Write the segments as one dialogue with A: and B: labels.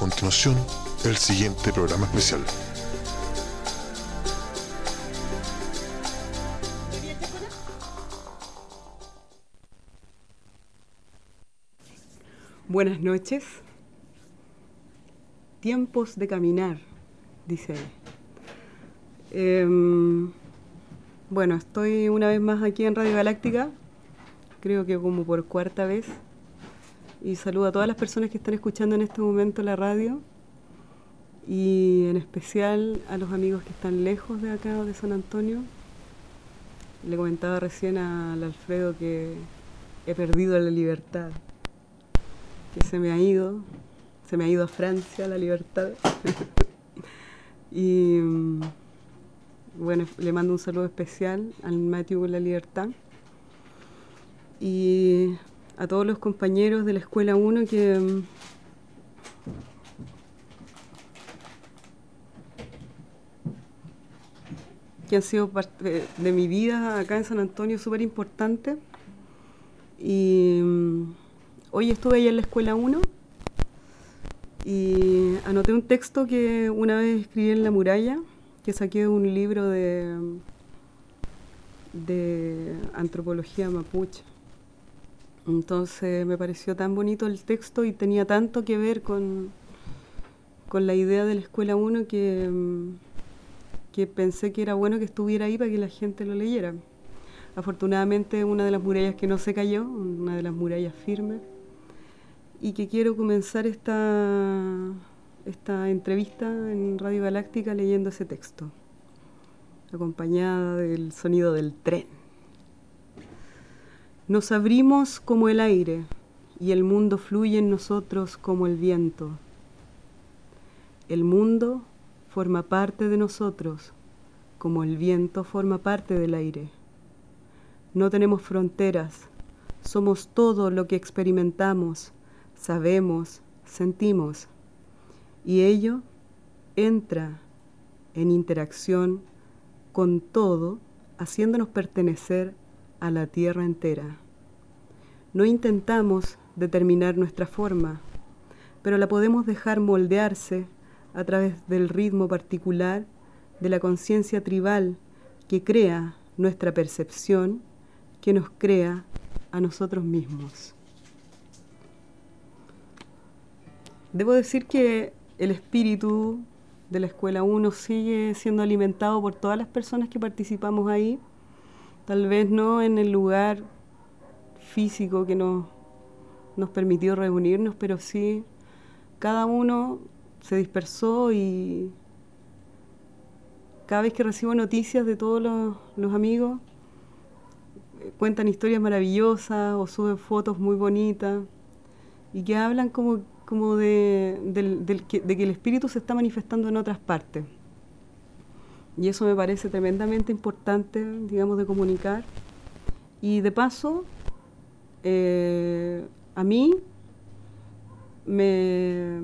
A: continuación el siguiente programa especial.
B: Buenas noches. Tiempos de caminar, dice él. Em, bueno, estoy una vez más aquí en Radio Galáctica, creo que como por cuarta vez, y saludo a todas las personas que están escuchando en este momento la radio, y en especial a los amigos que están lejos de acá, de San Antonio. Le comentaba recién al Alfredo que he perdido la libertad que se me ha ido, se me ha ido a Francia la libertad. y mm, bueno, le mando un saludo especial al Matthew la libertad. Y a todos los compañeros de la Escuela 1 que... Que han sido parte de mi vida acá en San Antonio súper importante. Y mm, hoy estuve ahí en la escuela 1 y anoté un texto que una vez escribí en la muralla, que saqué de un libro de, de antropología mapuche. Entonces me pareció tan bonito el texto y tenía tanto que ver con, con la idea de la escuela 1 que, que pensé que era bueno que estuviera ahí para que la gente lo leyera. Afortunadamente una de las murallas que no se cayó, una de las murallas firmes, y que quiero comenzar esta, esta entrevista en Radio Galáctica leyendo ese texto, acompañada del sonido del tren. Nos abrimos como el aire y el mundo fluye en nosotros como el viento. El mundo forma parte de nosotros como el viento forma parte del aire. No tenemos fronteras, somos todo lo que experimentamos sabemos, sentimos, y ello entra en interacción con todo, haciéndonos pertenecer a la tierra entera. No intentamos determinar nuestra forma, pero la podemos dejar moldearse a través del ritmo particular de la conciencia tribal que crea nuestra percepción, que nos crea a nosotros mismos. Debo decir que el espíritu de la Escuela 1 sigue siendo alimentado por todas las personas que participamos ahí, tal vez no en el lugar físico que nos, nos permitió reunirnos, pero sí cada uno se dispersó y cada vez que recibo noticias de todos los, los amigos, eh, cuentan historias maravillosas o suben fotos muy bonitas y que hablan como como de, que, el espíritu se está manifestando en otras partes. Y eso me parece tremendamente importante, digamos, de comunicar. Y de paso, eh, a mí me,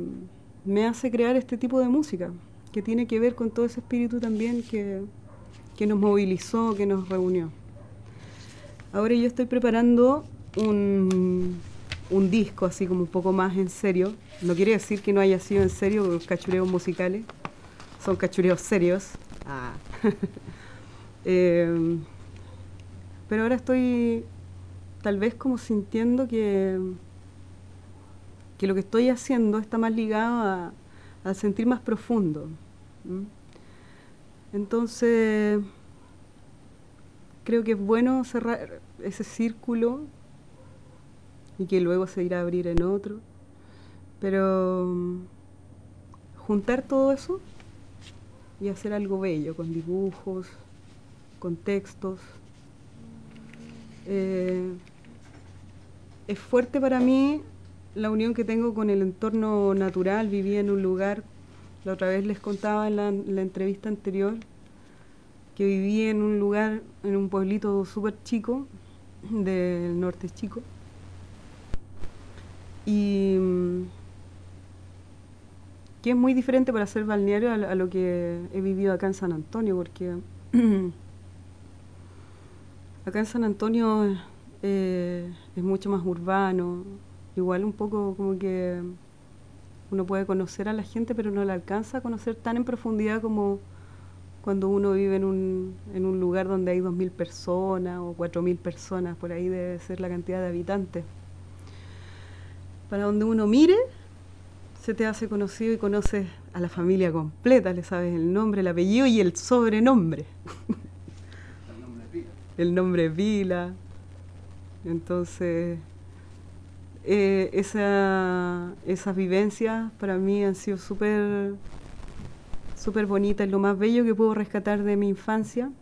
B: me, hace crear este tipo de música, que tiene que ver con todo ese espíritu también que, que nos movilizó, que nos reunió. Ahora yo estoy preparando un, un disco así como un poco más en serio. No quiere decir que no haya sido en serio, los cachureos musicales son cachureos serios. Em, pero ahora estoy tal vez como sintiendo que, que lo que estoy haciendo está más ligado a, sentir más profundo. Entonces, creo que es bueno cerrar ese círculo y que luego se irá a abrir en otro. Pero juntar todo eso y hacer algo bello, con dibujos, con textos. Eh, es fuerte para mí la unión que tengo con el entorno natural. Viví en un lugar, la otra vez les contaba en la, entrevista anterior, que viví en un lugar, en un pueblito súper chico, del norte chico, y mm, que es muy diferente para ser balneario a, lo que he vivido acá en San Antonio, porque acá en San Antonio eh, es mucho más urbano, igual un poco como que uno puede conocer a la gente, pero no la alcanza a conocer tan en profundidad como cuando uno vive en un, en un lugar donde hay 2.000 personas o 4.000 personas, por ahí debe ser la cantidad de habitantes. Para donde uno mire, se te hace conocido y conoces a la familia completa, le sabes el nombre, el apellido y el sobrenombre. El nombre pila. El nombre pila. Entonces, eh, esa, esas vivencias para mí han sido súper súper bonitas, lo más bello que puedo rescatar de mi infancia.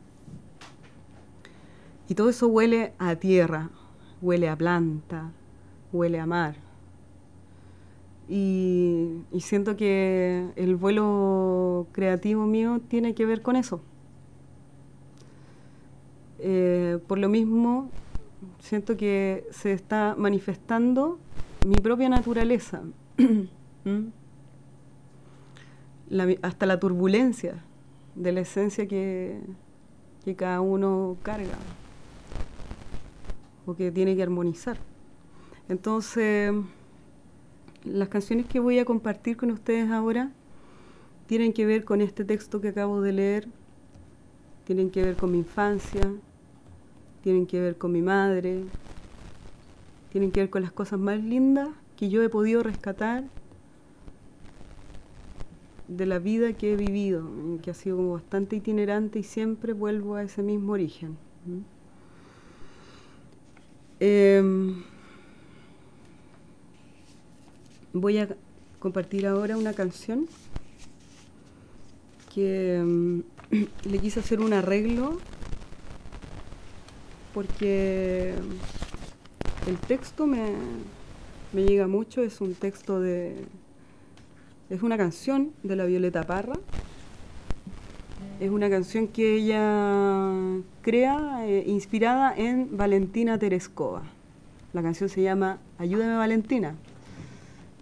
B: Y todo eso huele a tierra, huele a planta, huele a mar. Y, siento que el vuelo creativo mío tiene que ver con eso. Eh, por lo mismo, siento que se está manifestando mi propia naturaleza, ¿Mm? hasta la turbulencia de la esencia que, que cada uno carga o que tiene que armonizar. Entonces, las canciones que voy a compartir con ustedes ahora tienen que ver con este texto que acabo de leer, tienen que ver con mi infancia, tienen que ver con mi madre, tienen que ver con las cosas más lindas que yo he podido rescatar de la vida que he vivido, que ha sido como bastante itinerante y siempre vuelvo a ese mismo origen. Em, voy a compartir ahora una canción que em, le quise hacer un arreglo porque el texto me, llega mucho, es un texto de... Es una canción de la Violeta Parra. Es una canción que ella crea eh, inspirada en Valentina Tereskova. La canción se llama Ayúdame Valentina.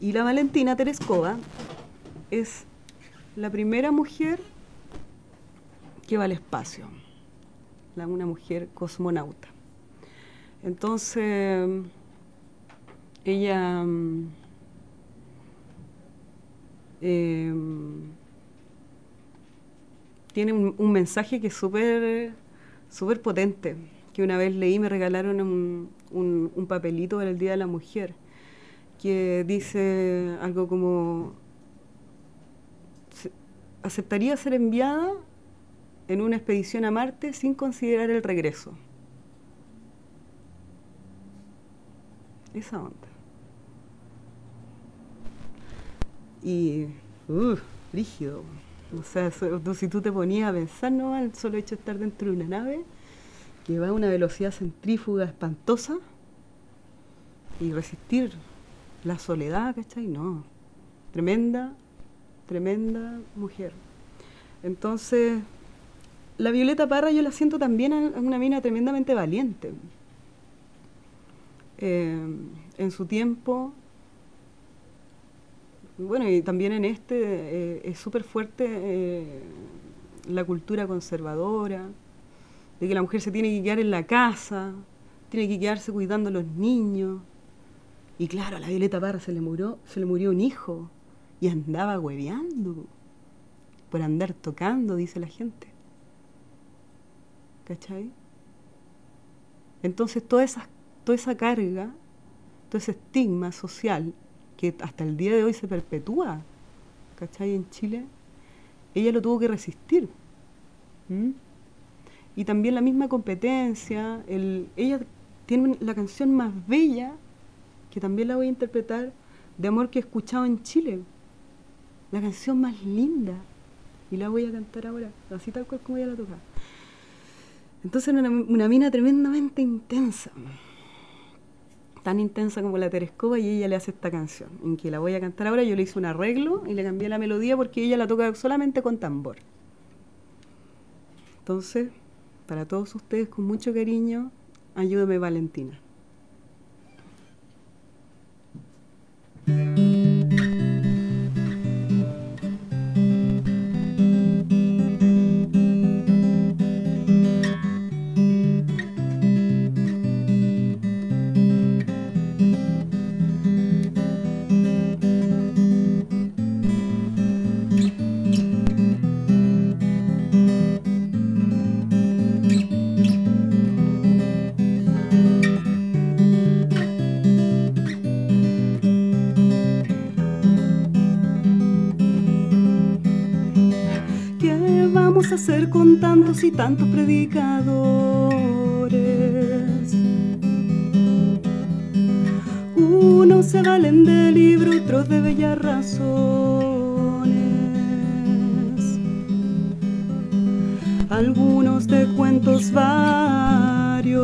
B: Y la Valentina Tereskova es la primera mujer que va al espacio una mujer cosmonauta. Entonces, ella em, tiene un, mensaje que es súper potente, que una vez leí, me regalaron un, un papelito para el Día de la Mujer, que dice algo como, aceptaría ser enviada en una expedición a Marte sin considerar el regreso. Esa onda. Y, uff, rígido. O sea, si tú te ponías a pensar, ¿no? El solo hecho de estar dentro de una nave que va a una velocidad centrífuga espantosa y resistir la soledad, ¿cachai? No. Tremenda, tremenda mujer. Entonces, la Violeta Parra yo la siento también en una mina tremendamente valiente. Eh, en su tiempo, bueno, y también en este eh, es súper fuerte eh, la cultura conservadora, de que la mujer se tiene que quedar en la casa, tiene que quedarse cuidando a los niños. Y claro, a la Violeta Parra se le murió, se le murió un hijo y andaba hueveando por andar tocando, dice la gente. ¿cachai? Entonces toda esa, toda esa carga, todo ese estigma social que hasta el día de hoy se perpetúa, ¿cachai? En Chile, ella lo tuvo que resistir. Y también la misma competencia, el, ella tiene la canción más bella, que también la voy a interpretar, de amor que he escuchado en Chile. La canción más linda. Y la voy a cantar ahora, así tal cual como ella la toca. Entonces era una, mina tremendamente intensa, tan intensa como la Terescova y ella le hace esta canción, en que la voy a cantar ahora, yo le hice un arreglo y le cambié la melodía porque ella la toca solamente con tambor. Entonces, para todos ustedes, con mucho cariño, ayúdame Valentina. Vamos a y tantos predicadores? Unos se valen de libro, otros de bellas razones. Algunos de cuentos varios,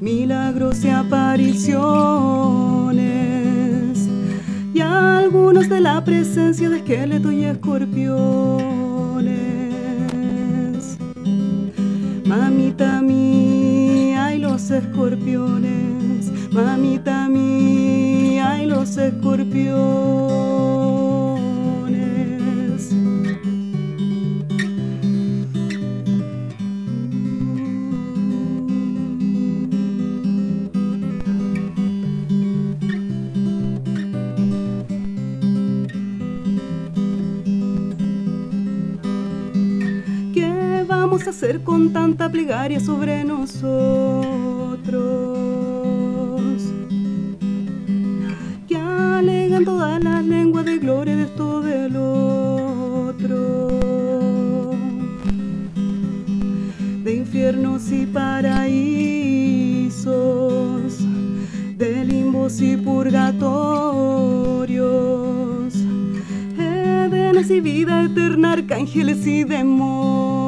B: milagros y apariciones. Y algunos de la presencia de esqueletos y escorpiones. Mamita mía y los escorpiones mamita mía y los escorpiones. Hacer con tanta plegaria sobre nosotros? todas las lenguas de gloria de esto del otro, de infiernos y paraísos, de limbos y purgatorios, edenes y vida eterna, arcángeles y demonios.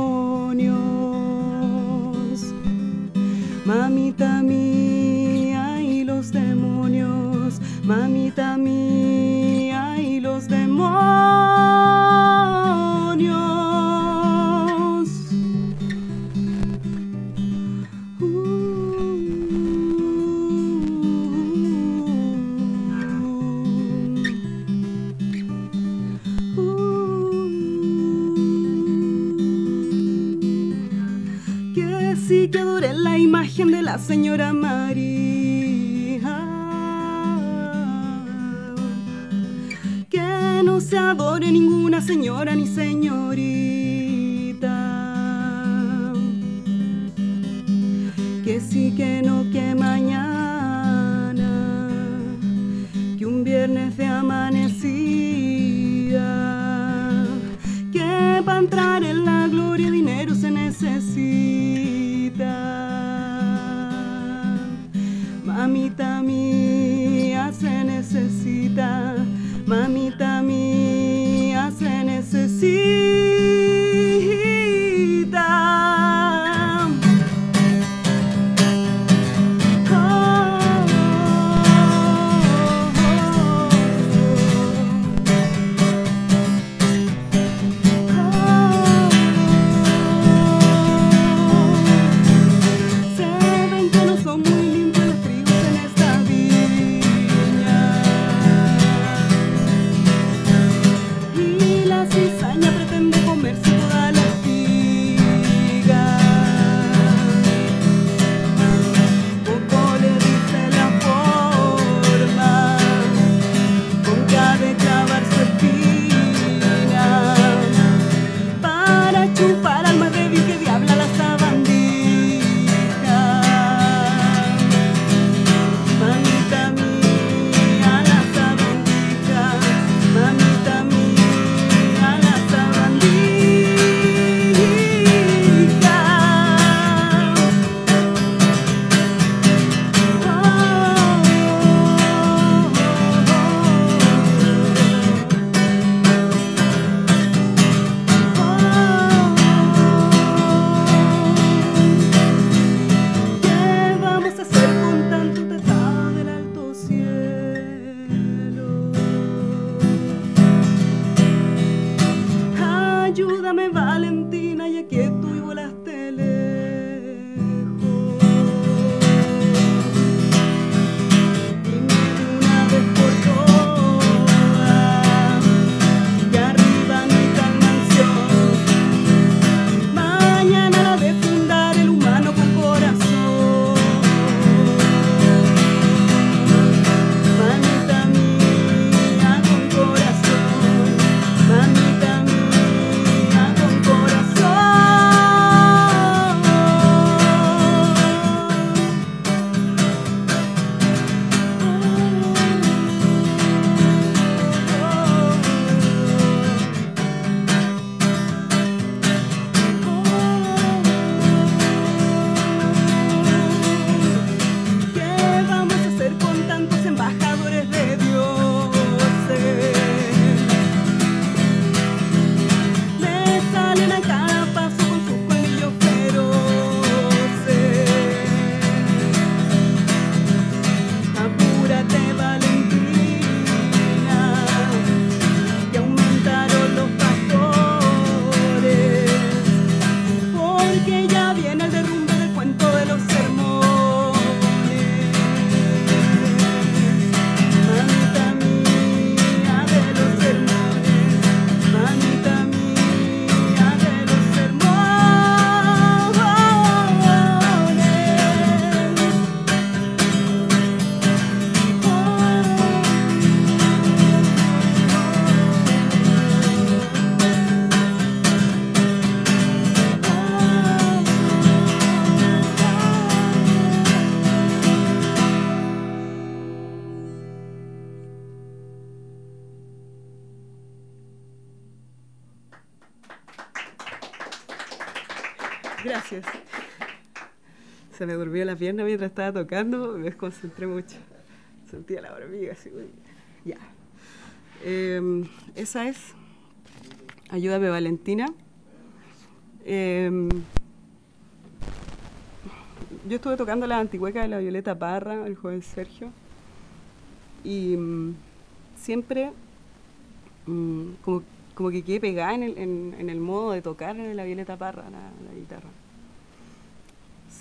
B: Durmió la pierna mientras estaba tocando, me desconcentré mucho. Sentía la hormiga así, ya. Em, esa es Ayúdame Valentina. Em, yo estuve tocando la antigüeca de la Violeta Parra, el joven Sergio, y mm, siempre mm, como, que quedé pegada en el, modo de tocar en la Violeta Parra, la, guitarra.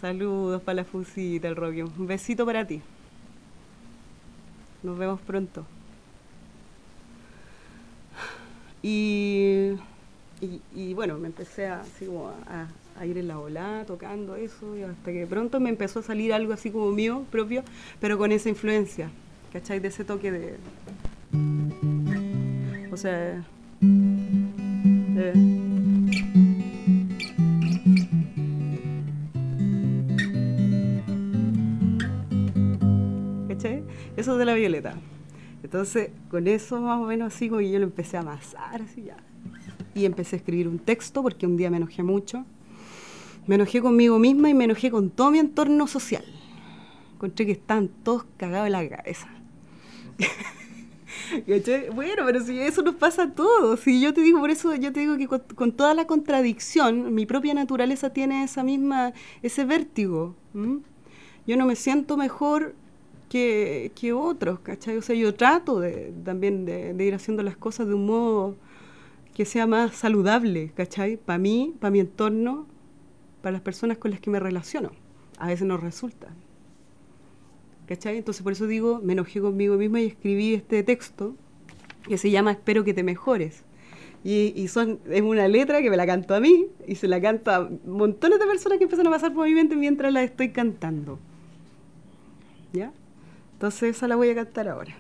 B: Saludos para la fusita, el Rocky. Un besito para ti. Nos vemos pronto. Y, y, bueno, me empecé a, así como a, ir en la ola tocando eso, y hasta que pronto me empezó a salir algo así como mío propio, pero con esa influencia, ¿cachai? De ese toque de. O sea. ¿Cachai? Eso de la violeta. Entonces, con eso más o menos así, como yo lo empecé a amasar, así ya. Y empecé a escribir un texto porque un día me enojé mucho me enojé conmigo misma y me enojé con todo mi entorno social. Encontré que están todos cagados en la cabeza. bueno, pero si eso nos pasa a todos. Si yo te digo, por eso yo te digo que con, toda la contradicción, mi propia naturaleza tiene esa misma, ese vértigo. Yo no me siento mejor que, que, otros, ¿cachai? O sea, yo trato de, también de, de ir haciendo las cosas de un modo que sea más saludable, ¿cachai? Para mí, para mi entorno, para las personas con las que me relaciono. A veces no resulta. ¿Cachai? Entonces por eso digo, me enojé conmigo misma y escribí este texto que se llama Espero que te mejores. Y, son, es una letra que me la canto a mí y se la canto a montones de personas que empiezan a pasar por mi mente mientras la estoy cantando. ¿Ya? Entonces esa la voy a cantar ahora.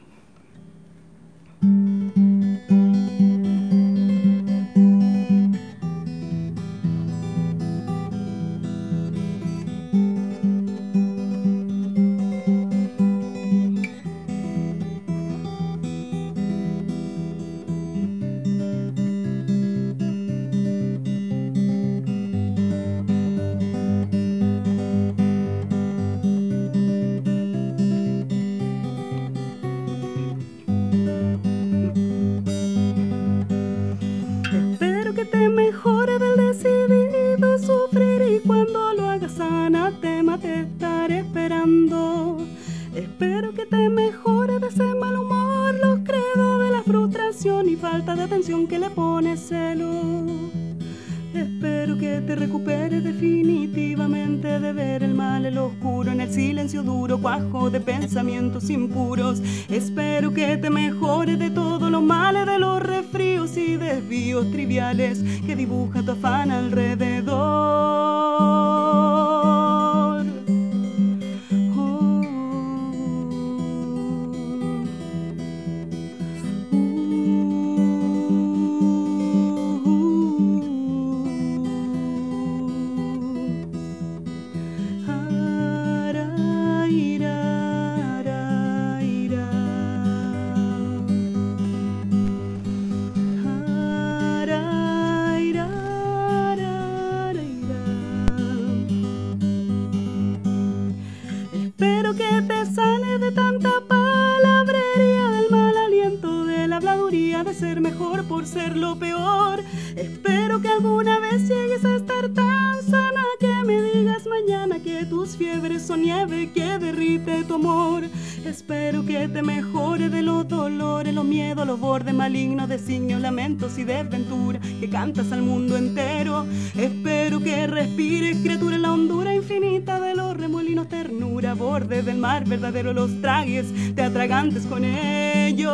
B: Impuros. Espero que te mejore de todos los males, de los resfríos y desvíos triviales que dibuja tu afán y desventura que cantas al mundo entero. Espero que respires, criatura, en la hondura infinita de los remolinos, ternura, borde del mar verdadero, los tragues, te atragantes con ellos.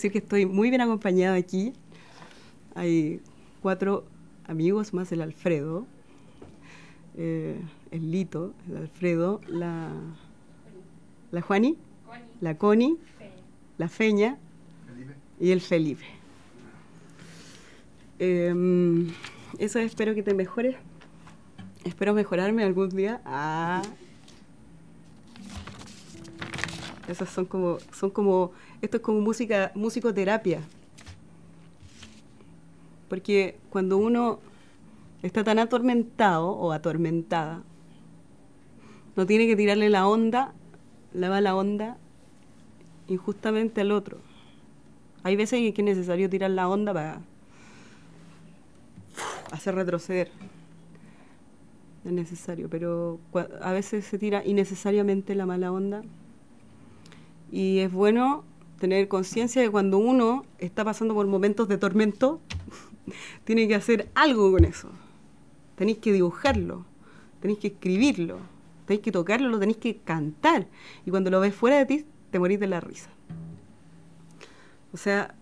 B: Decir que estoy muy bien acompañada aquí. Hay cuatro amigos más el Alfredo, eh, el Lito, el Alfredo, la, la Juani, la Connie, la Feña y el Felipe. Em, eso espero que te mejores. Espero mejorarme algún día. Ah. Esas son como, son como, esto es como música, musicoterapia. Porque cuando uno está tan atormentado o atormentada, no tiene que tirarle la onda, la va la onda injustamente al otro. Hay veces en que es necesario tirar la onda para hacer retroceder. Es necesario, pero a veces se tira innecesariamente la mala onda. Y es bueno tener conciencia de cuando uno está pasando por momentos de tormento, tiene que hacer algo con eso. Tenéis que dibujarlo, tenéis que escribirlo, tenéis que tocarlo, lo tenéis que cantar. Y cuando lo ves fuera de ti, te morís de la risa. O sea,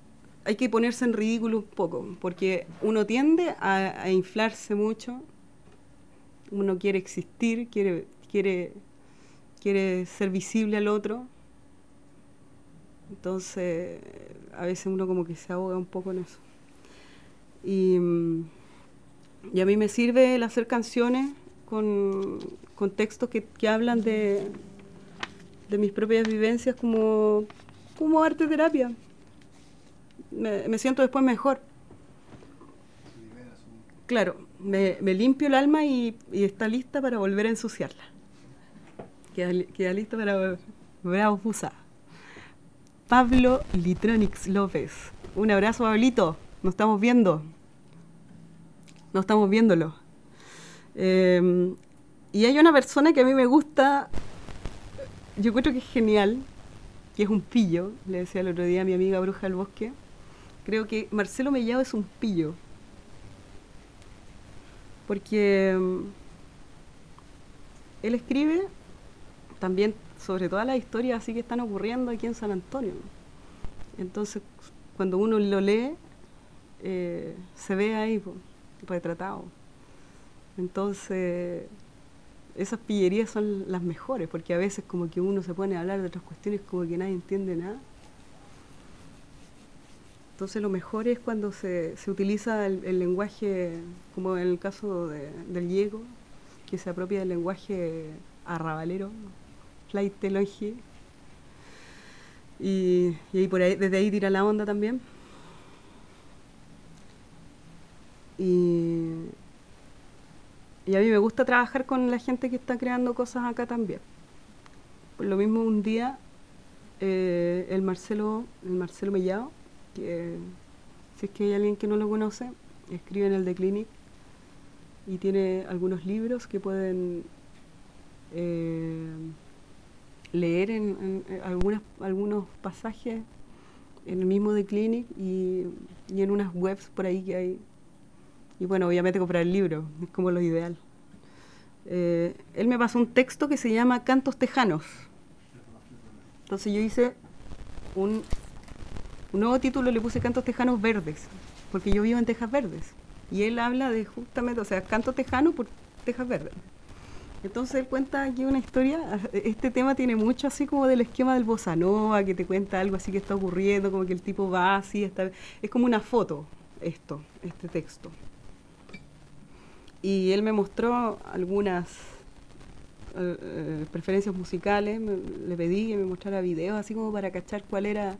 B: hay que ponerse en ridículo un poco, porque uno tiende a, inflarse mucho, uno quiere existir, quiere, quiere, quiere ser visible al otro. Entonces, a veces uno como que se ahoga un poco en eso. Y, a mí me sirve el hacer canciones con, textos que, hablan de, de mis propias vivencias como, como arte terapia me, siento después mejor. Claro, me, limpio el alma y, está lista para volver a ensuciarla. Queda, lista para volver a usar. Pablo Litronix López. Un abrazo, Pablito. Nos estamos viendo. Nos estamos viéndolo. Em, y hay una persona que a mí me gusta, yo creo que es genial, que es un pillo, le decía el otro día a mi amiga Bruja del Bosque, Creo que Marcelo Mellado es un pillo. Porque mm, él escribe también sobre todas las historias así que están ocurriendo aquí en San Antonio. Entonces, cuando uno lo lee, eh, se ve ahí retratado. Entonces, esas pillerías son las mejores, porque a veces como que uno se pone a hablar de otras cuestiones como que nadie entiende nada. Entonces lo mejor es cuando se, utiliza el, lenguaje, como en el caso del Diego, que se apropia del lenguaje arrabalero, flaitelogie, y, y por ahí, desde ahí tira la onda también. Y, a mí me gusta trabajar con la gente que está creando cosas acá también. Por lo mismo un día eh, el Marcelo, el Marcelo Mellado, si es que hay alguien que no lo conoce, escribe en el The Clinic y tiene algunos libros que pueden eh, leer en, algunos pasajes en el mismo The Clinic y, en unas webs por ahí que hay. Y bueno, obviamente comprar el libro, es como lo ideal. Eh, él me pasó un texto que se llama Cantos Tejanos. Entonces yo hice un un nuevo título le puse Cantos Tejanos Verdes, porque yo vivo en Tejas Verdes. Y él habla de justamente, o sea, canto tejano por Tejas Verdes. Entonces él cuenta aquí una historia, este tema tiene mucho así como del esquema del bossa nova, que te cuenta algo así que está ocurriendo, como que el tipo va así, está, es como una foto esto, este texto. Y él me mostró algunas eh, eh, preferencias musicales, le pedí que me mostrara videos así como para cachar cuál era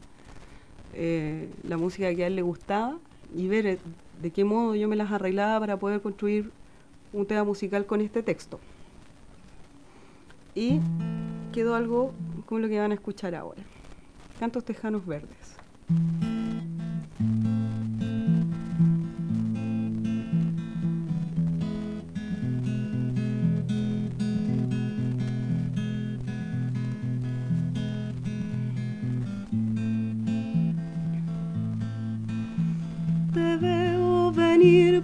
B: eh, la música que a él le gustaba y ver de qué modo yo me las arreglaba para poder construir un tema musical con este texto. Y quedó algo como lo que van a escuchar ahora. Cantos Tejanos Verdes.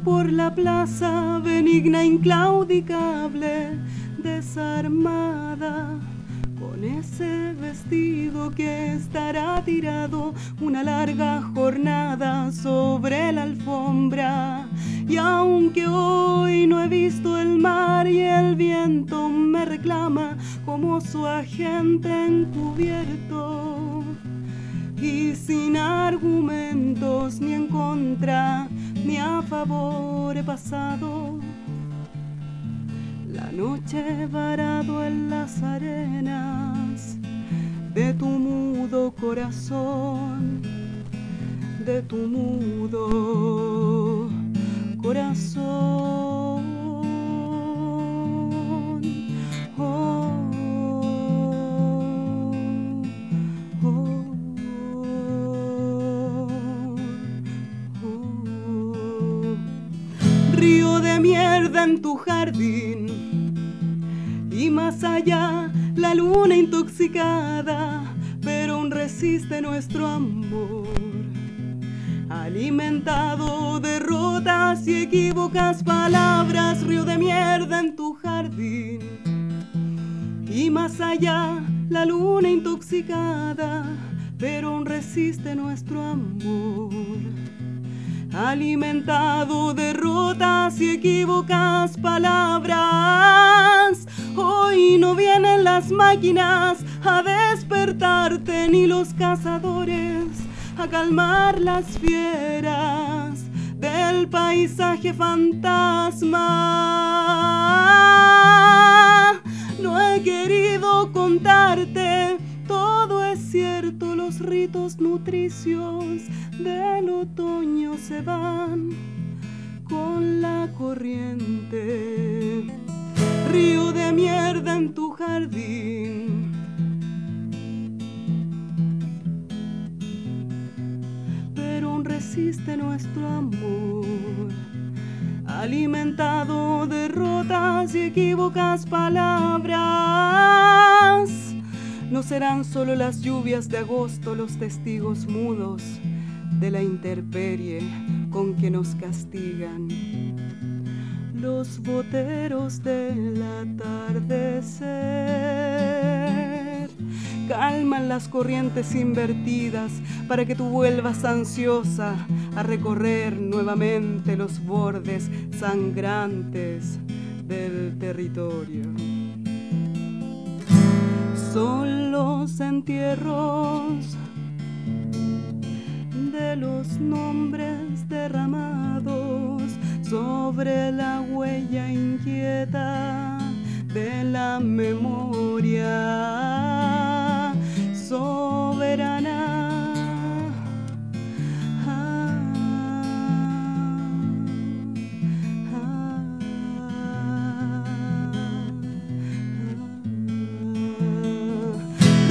B: por la plaza benigna, inclaudicable, desarmada, con ese vestido que estará tirado una larga jornada sobre la alfombra. Y aunque hoy no he visto el mar y el viento me reclama como su agente encubierto, y sin argumentos ni en contra ni a favor he pasado la noche varado en las arenas de tu mudo corazón, de tu mudo corazón. Oh, oh, oh. Río de mierda en tu jardín más allá la luna intoxicada, pero aún resiste nuestro amor. Alimentado de rotas y equívocas palabras, río de mierda en tu jardín. Y más allá la luna intoxicada, pero aún resiste nuestro amor alimentado de rotas y equívocas palabras. Hoy no vienen las máquinas a despertarte ni los cazadores a calmar las fieras del paisaje fantasma. No he querido contarte todo es cierto, los ritos nutricios del otoño se van con la corriente. Río de mierda en tu jardín. Pero aún resiste nuestro amor, alimentado de rotas y equívocas palabras. No serán solo las lluvias de agosto los testigos mudos de la intemperie con que nos castigan. Los boteros del atardecer. Calman las corrientes invertidas para que tú vuelvas ansiosa a recorrer nuevamente los bordes sangrantes del territorio. Son los entierros de los nombres derramados sobre la huella inquieta de la memoria soberana.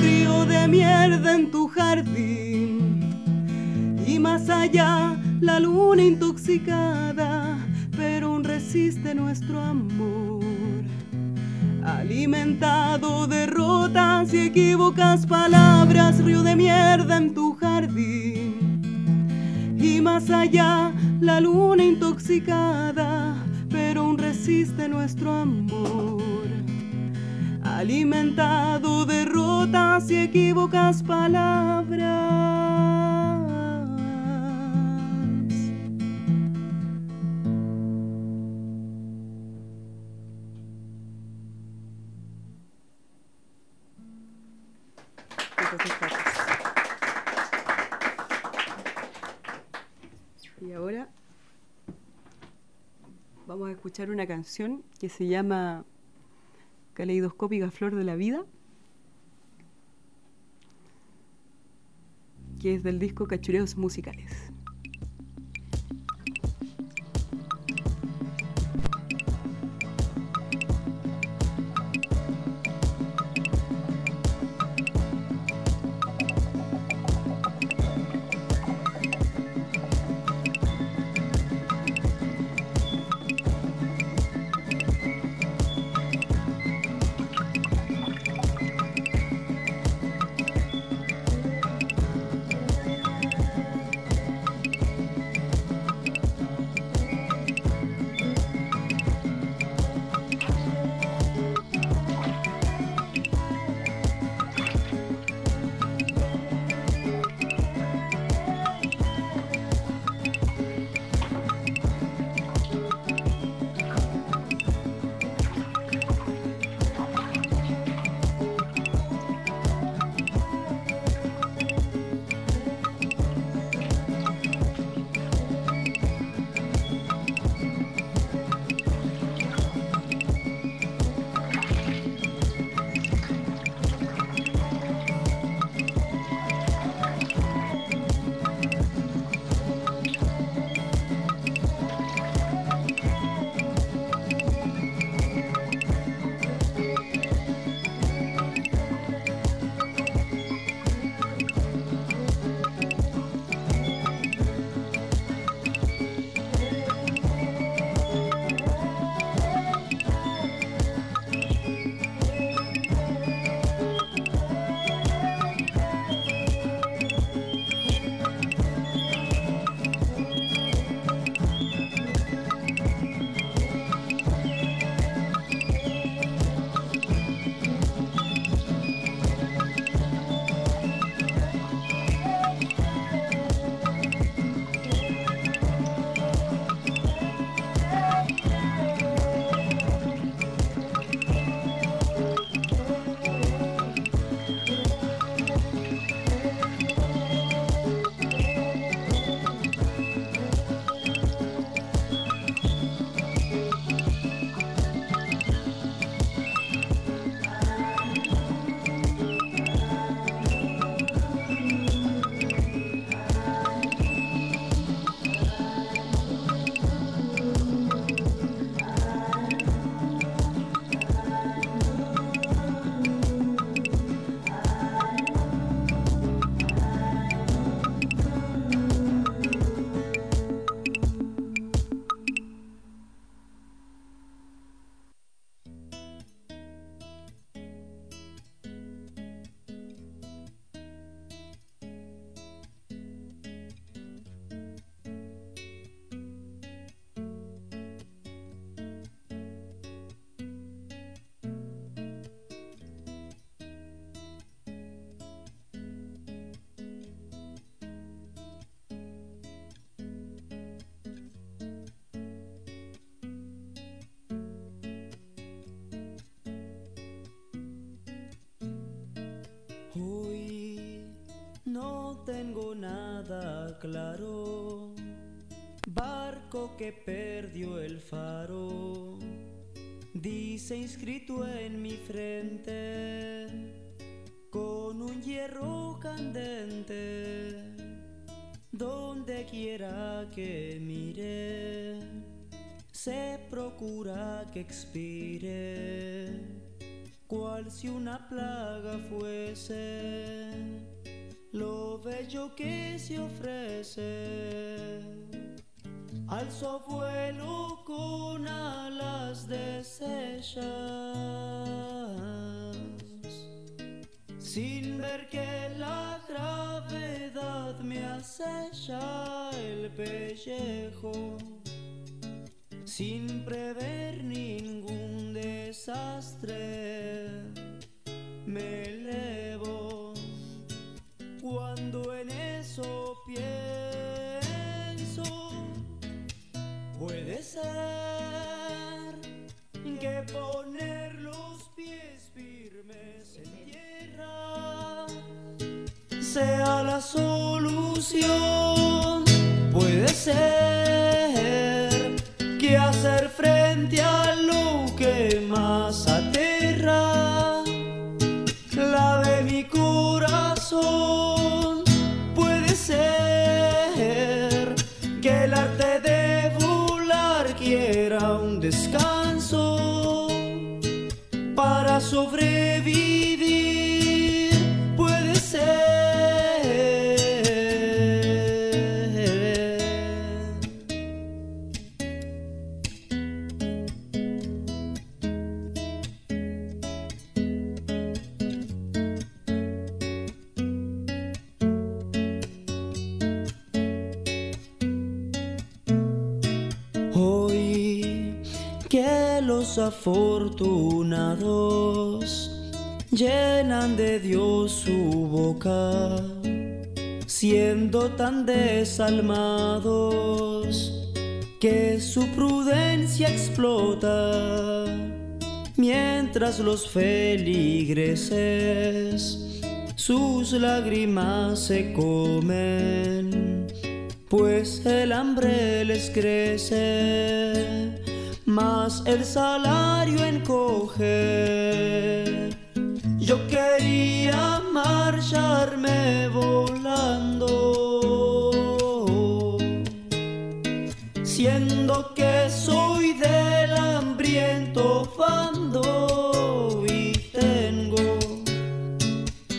B: Río de mierda en tu jardín y más allá la luna intoxicada, resiste nuestro amor. Alimentado de rotas y equívocas palabras, río de mierda en tu jardín. Y más allá la luna intoxicada, pero aún resiste nuestro amor. Alimentado de rotas y equívocas palabras. Vamos a escuchar una canción que se llama Caleidoscópica Flor de la Vida, que es del disco Cachureos Musicales.
C: Tengo nada claro. Barco que perdió el faro, dice inscrito en mi frente, con un hierro candente, donde quiera que mire, se procura que expire, cual si una plaga fuese lo bello que se ofrece. Al su abuelo con alas deshechas, sin ver que la gravedad me acecha el pellejo, sin prever ningún desastre, me elevo cuando en eso pienso, puede ser que poner los pies firmes en tierra sea la solución. Puede ser para afortunados llenan de Dios su boca, siendo tan desalmados que su prudencia explota, mientras los feligreses sus lágrimas se comen pues el hambre les crece, mas el salario encoge. Yo quería marcharme volando, siendo que soy del hambriento bando y tengo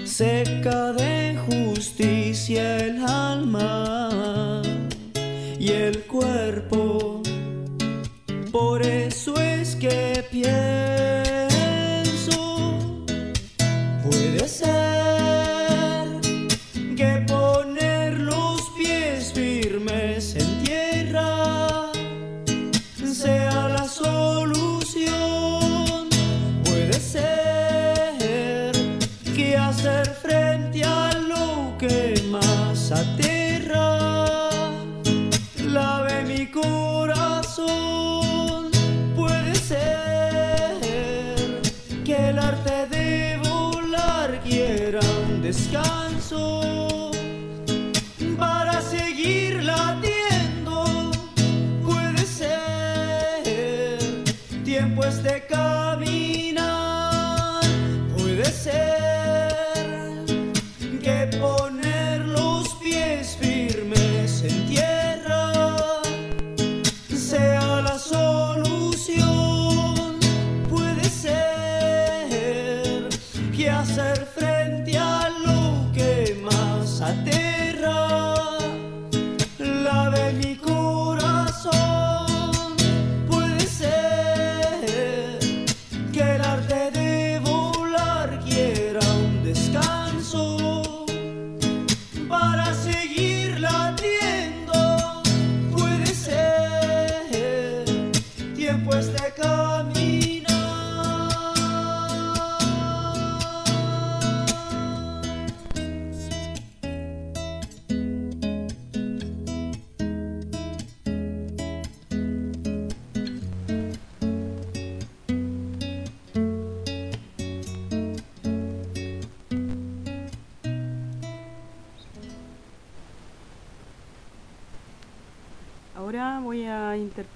C: seca de justicia el alma Por eso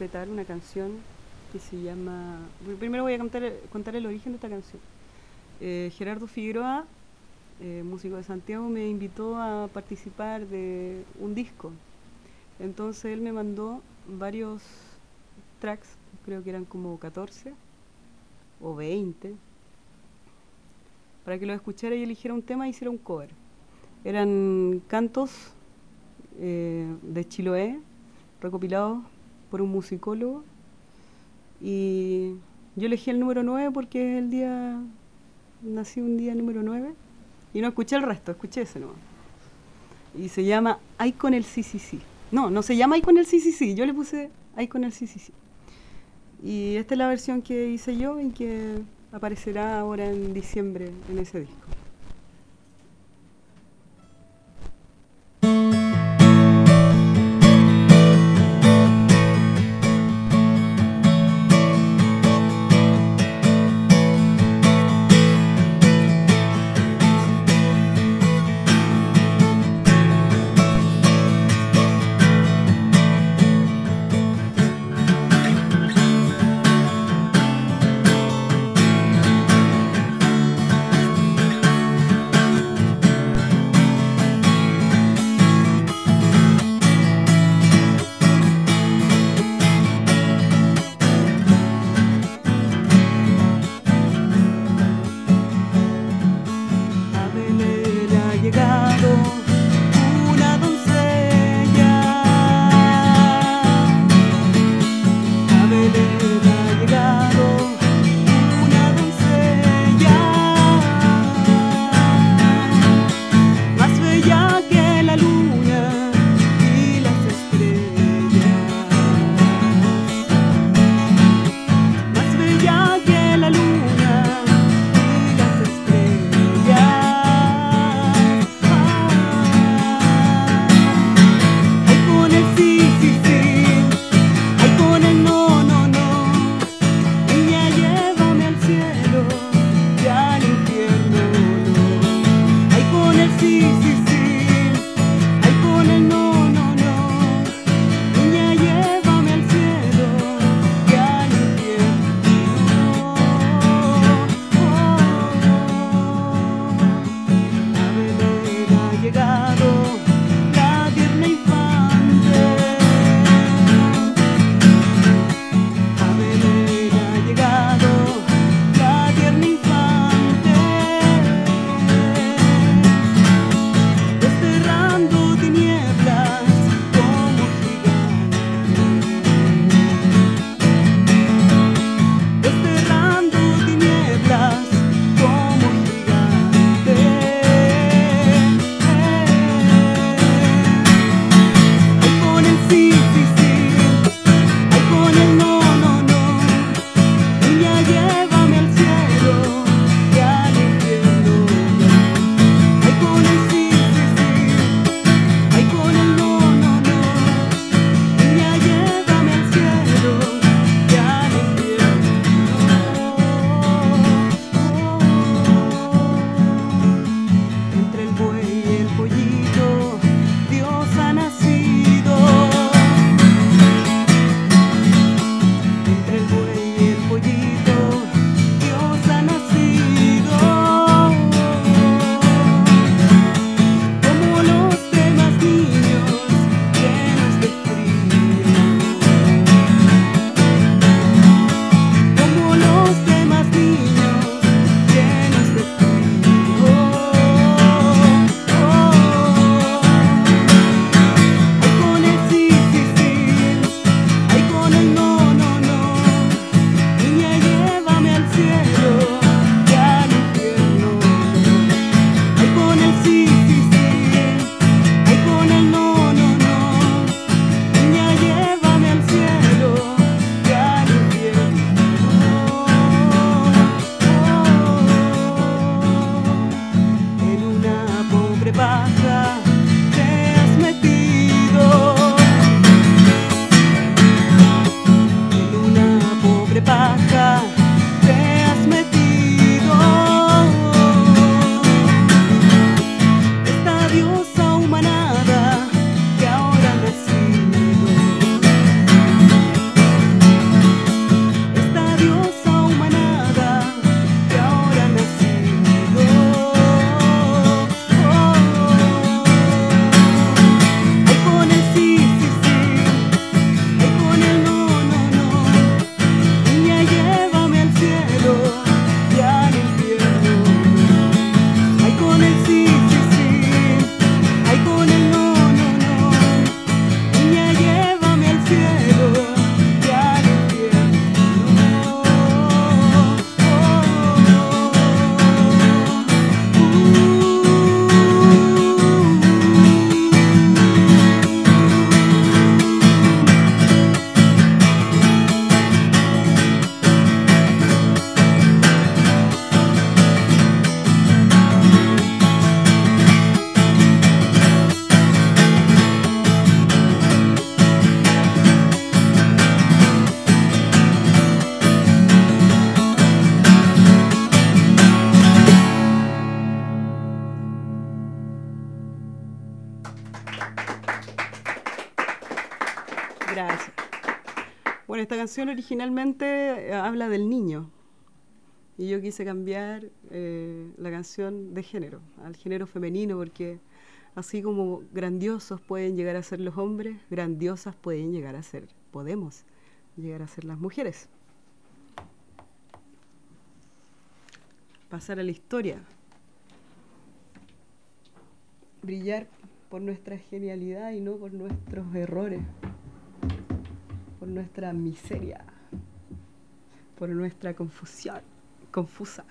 B: interpretar una canción que se llama... Primero voy a contar, contar el origen de esta canción. Eh, Gerardo Figueroa, eh, músico de Santiago, me invitó a participar de un disco. Entonces él me mandó varios tracks, creo que eran como 14 o 20, para que lo escuchara y eligiera un tema y hiciera un cover. Eran cantos eh, de Chiloé, recopilados por un musicólogo, y yo elegí el número 9 porque es el día, nací un día número 9, y no escuché el resto, escuché ese nomás. Y se llama Ay con el sí, sí, sí. No, no se llama Ay con el sí, sí, sí, yo le puse Ay con el sí, sí, sí. Y esta es la versión que hice yo y que aparecerá ahora en diciembre en ese disco. Originalmente eh, habla del niño. Y yo quise cambiar eh, la canción de género, al género femenino, porque así como grandiosos pueden llegar a ser los hombres, grandiosas pueden llegar a ser, podemos llegar a ser las mujeres. Pasar a la historia. Brillar por nuestra genialidad y no por nuestros errores, por nuestra miseria, por nuestra confusión, confusa.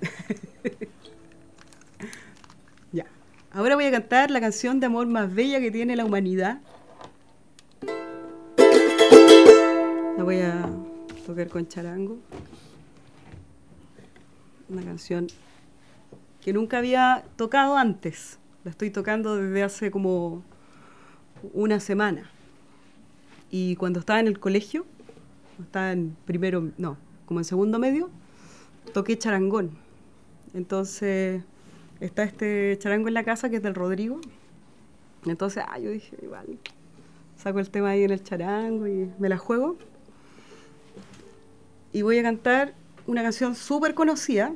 B: ya. Ahora voy a cantar la canción de amor más bella que tiene la humanidad. La voy a tocar con charango. Una canción que nunca había tocado antes. La estoy tocando desde hace como una semana. Y cuando estaba en el colegio, estaba en primero, no, como en segundo medio, toqué charangón. Entonces está este charango en la casa que es del Rodrigo. Entonces, ah, yo dije, igual, saco el tema ahí en el charango y me la juego. Y voy a cantar una canción súper conocida,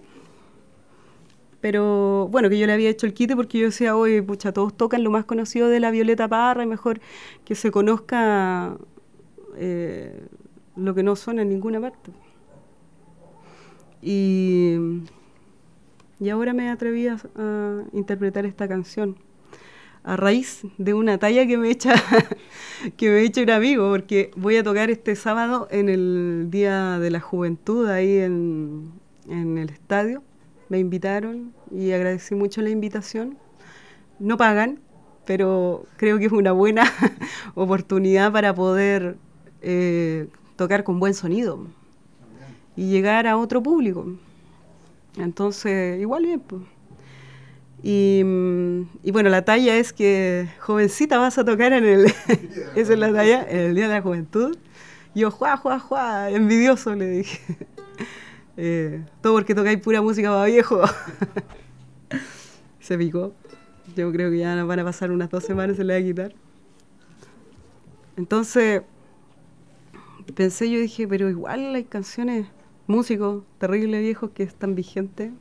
B: pero bueno, que yo le había hecho el quite porque yo decía, oye, pucha, todos tocan lo más conocido de la Violeta Parra y mejor que se conozca eh, lo que no suena en ninguna parte. Y, y ahora me atreví a, interpretar esta canción a raíz de una talla que me echa que me echa un amigo porque voy a tocar este sábado en el día de la juventud ahí en, en el estadio me invitaron y agradecí mucho la invitación no pagan pero creo que es una buena oportunidad para poder eh, tocar con buen sonido y llegar a otro público entonces igual bien. Y, bueno, la talla es que, jovencita, vas a tocar en el. esa es la talla, el Día de la Juventud. Yo, juá, juá, juá, envidioso, le dije. Eh, todo porque tocáis pura música para viejo. Se picó. Yo creo que ya van a pasar unas dos semanas, se le va a quitar. Entonces, pensé, yo dije, pero igual hay canciones, músicos terribles viejos que están vigentes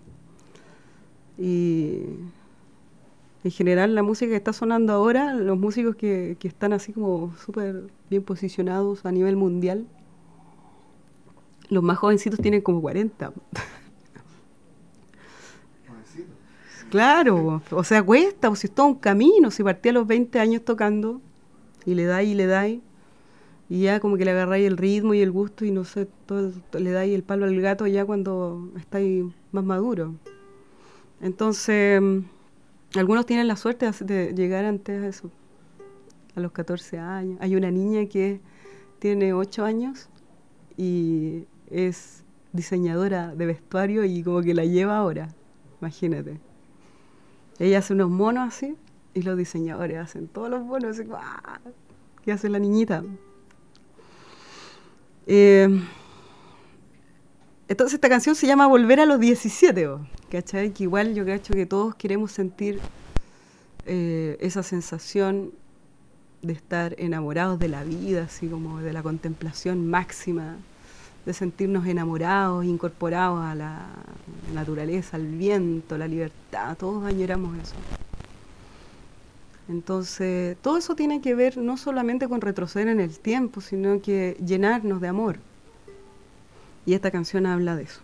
B: y en general la música que está sonando ahora, los músicos que, que están así como súper bien posicionados a nivel mundial, los más jovencitos tienen como 40. claro, o sea, cuesta, o si es todo un camino, si partía a los 20 años tocando y le dais y le dais, y ya como que le agarráis el ritmo y el gusto y no sé, todo, le dais el palo al gato ya cuando estáis más maduro. Entonces, algunos tienen la suerte de llegar antes de eso, a los 14 años. Hay una niña que tiene 8 años y es diseñadora de vestuario y como que la lleva ahora, imagínate. Ella hace unos monos así y los diseñadores hacen todos los monos así, ¡ah! ¿qué hace la niñita? Eh, entonces esta canción se llama Volver a los 17, ¿cachai? Que igual yo creo que todos queremos sentir eh, esa sensación de estar enamorados de la vida, así como de la contemplación máxima, de sentirnos enamorados, incorporados a la naturaleza, al viento, la libertad, todos añoramos eso. Entonces, todo eso tiene que ver no solamente con retroceder en el tiempo, sino que llenarnos de amor. Y esta canción habla de eso.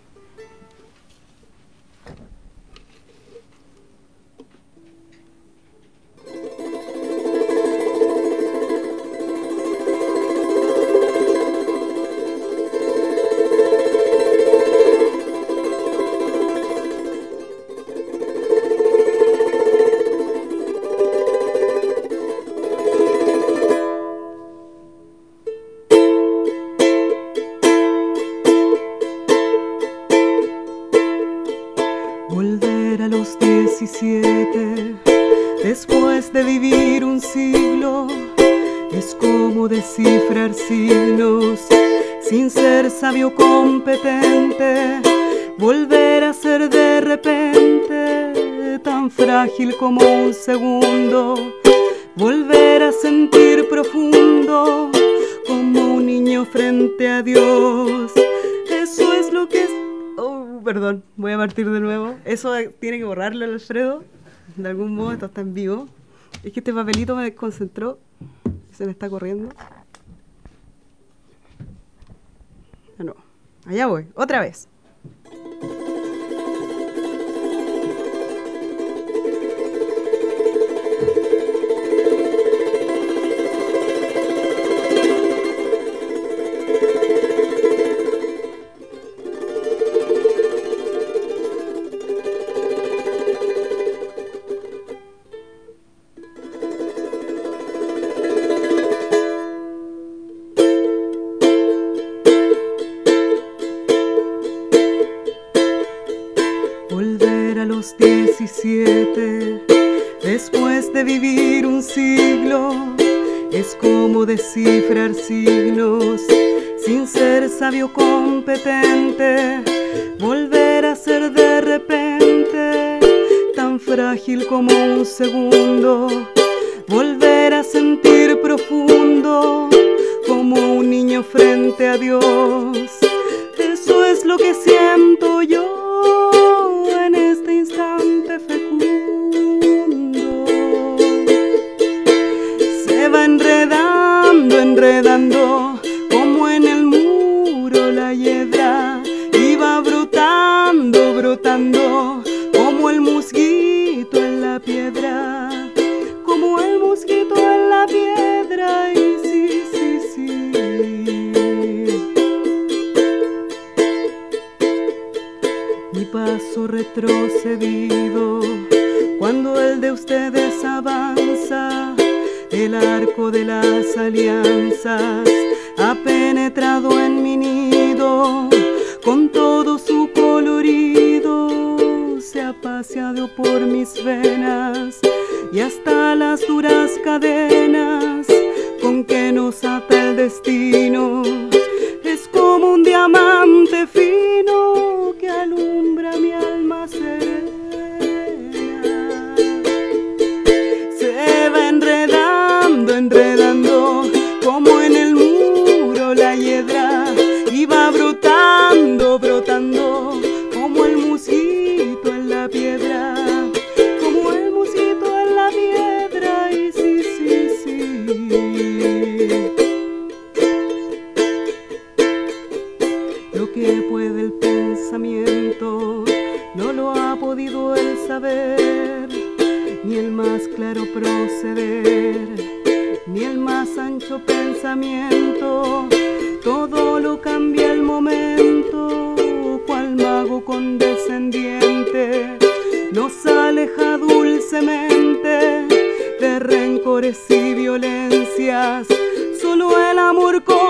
B: como un segundo, volver a sentir profundo como un niño frente a Dios. Eso es lo que es... Oh, perdón, voy a partir de nuevo. Eso tiene que borrarlo Alfredo. De algún modo esto está en vivo. Es que este papelito me desconcentró. Se me está corriendo. Ah, no, allá voy, otra vez. De vivir un siglo, es como descifrar signos, sin ser sabio competente, volver a ser de repente tan frágil como un segundo, volver a sentir profundo como un niño frente a Dios. Eso es lo que siento de rencores y violencias, solo el amor con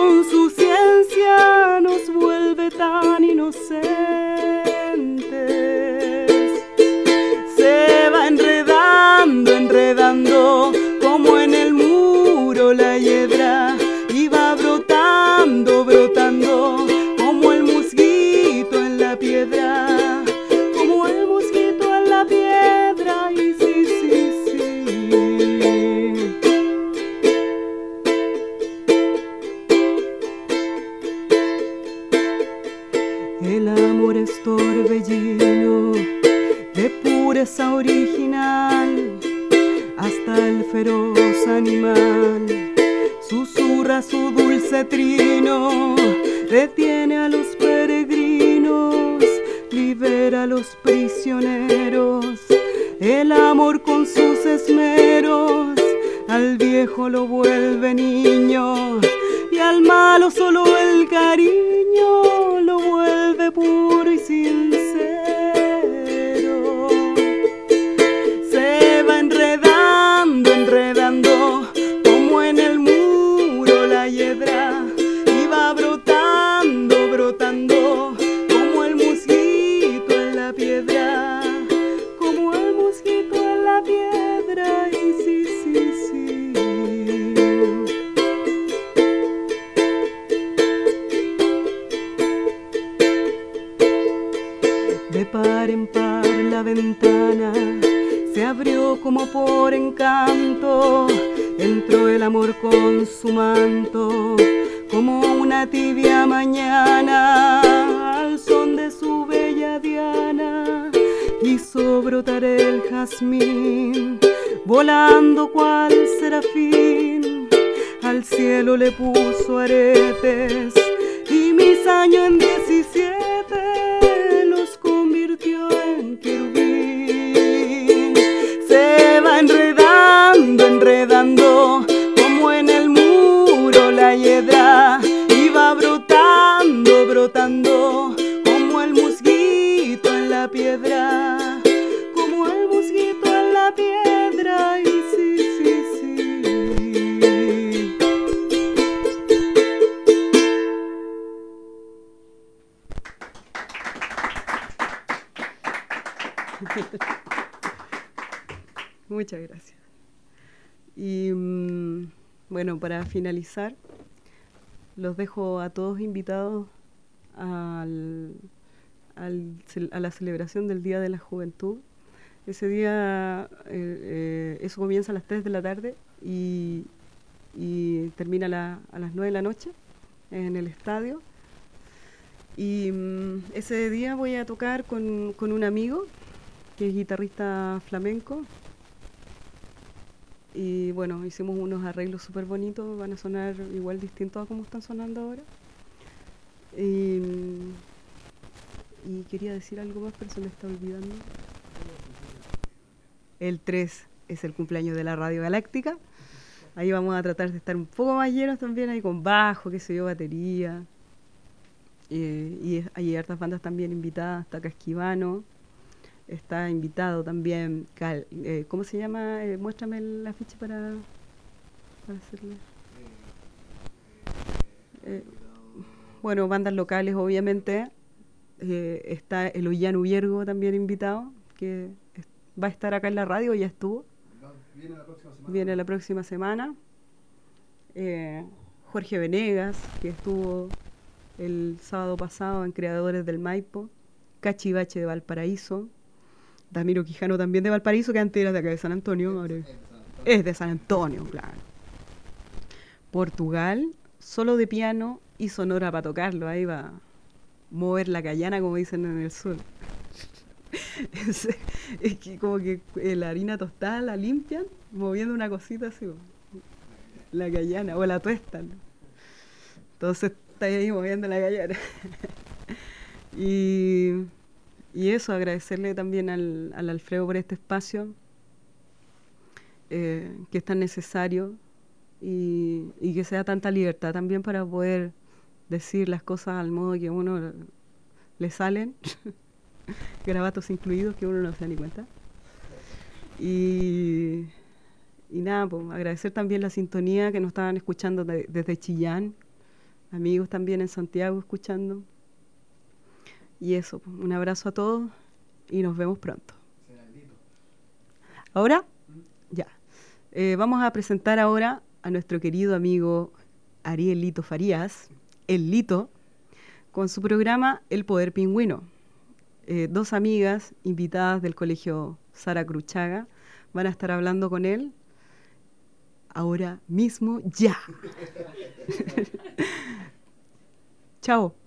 B: hizo brotar el jazmín volando cual serafín. Al cielo le puso aretes y mis años en diecisiete los dejo a todos invitados a la celebración del Día de la Juventud. Ese día, eh, eh, eso comienza a las 3 de la tarde y, termina a las 9 de la noche en el estadio. Y mm, ese día voy a tocar con un amigo que es guitarrista flamenco, y bueno, hicimos unos arreglos súper bonitos, van a sonar igual distintos a como están sonando ahora. Y, quería decir algo más, pero se me está olvidando. El 3 es el cumpleaños de la Radio Galáctica. Ahí vamos a tratar de estar un poco más llenos también, ahí con bajo, qué sé yo, batería. Eh, y hay hartas bandas también invitadas, está Casquivano está invitado también, eh, ¿cómo se llama? Eh, muéstrame el afiche para, para hacerle. Eh, bueno, bandas locales, obviamente. está el Ollano Viergo también invitado, que va a estar acá en la radio, ya estuvo. Viene la próxima semana. Viene la próxima semana. Jorge Venegas, que estuvo el sábado pasado en Creadores del Maipo. Cachivache de Valparaíso. Damiro Quijano también de Valparaíso, que antes era de acá de San Antonio. Es de San Antonio, claro. Portugal, solo de piano y sonora para tocarlo. Ahí va a mover la callana, como dicen en el sur. es, que como que la harina tostada la limpian, moviendo una cosita así. La callana, o la tuestan. Entonces está ahí moviendo la callana. y y eso, agradecerle también al, Alfredo por este espacio, eh, que es tan necesario y, que sea tanta libertad también para poder decir las cosas al modo que uno le salen, grabatos incluidos, que uno no se da ni cuenta. Y, nada, pues agradecer también la sintonía que nos estaban escuchando desde Chillán, amigos también en Santiago escuchando. Y eso, pues, un abrazo a todos y nos vemos pronto. Ahora, ya. Eh, vamos a presentar ahora a nuestro querido amigo Ariel Lito Farías, el Lito, con su programa El Poder Pingüino. Eh, dos amigas invitadas del colegio Sara Cruchaga van a estar hablando con él ahora mismo, ya. Chao.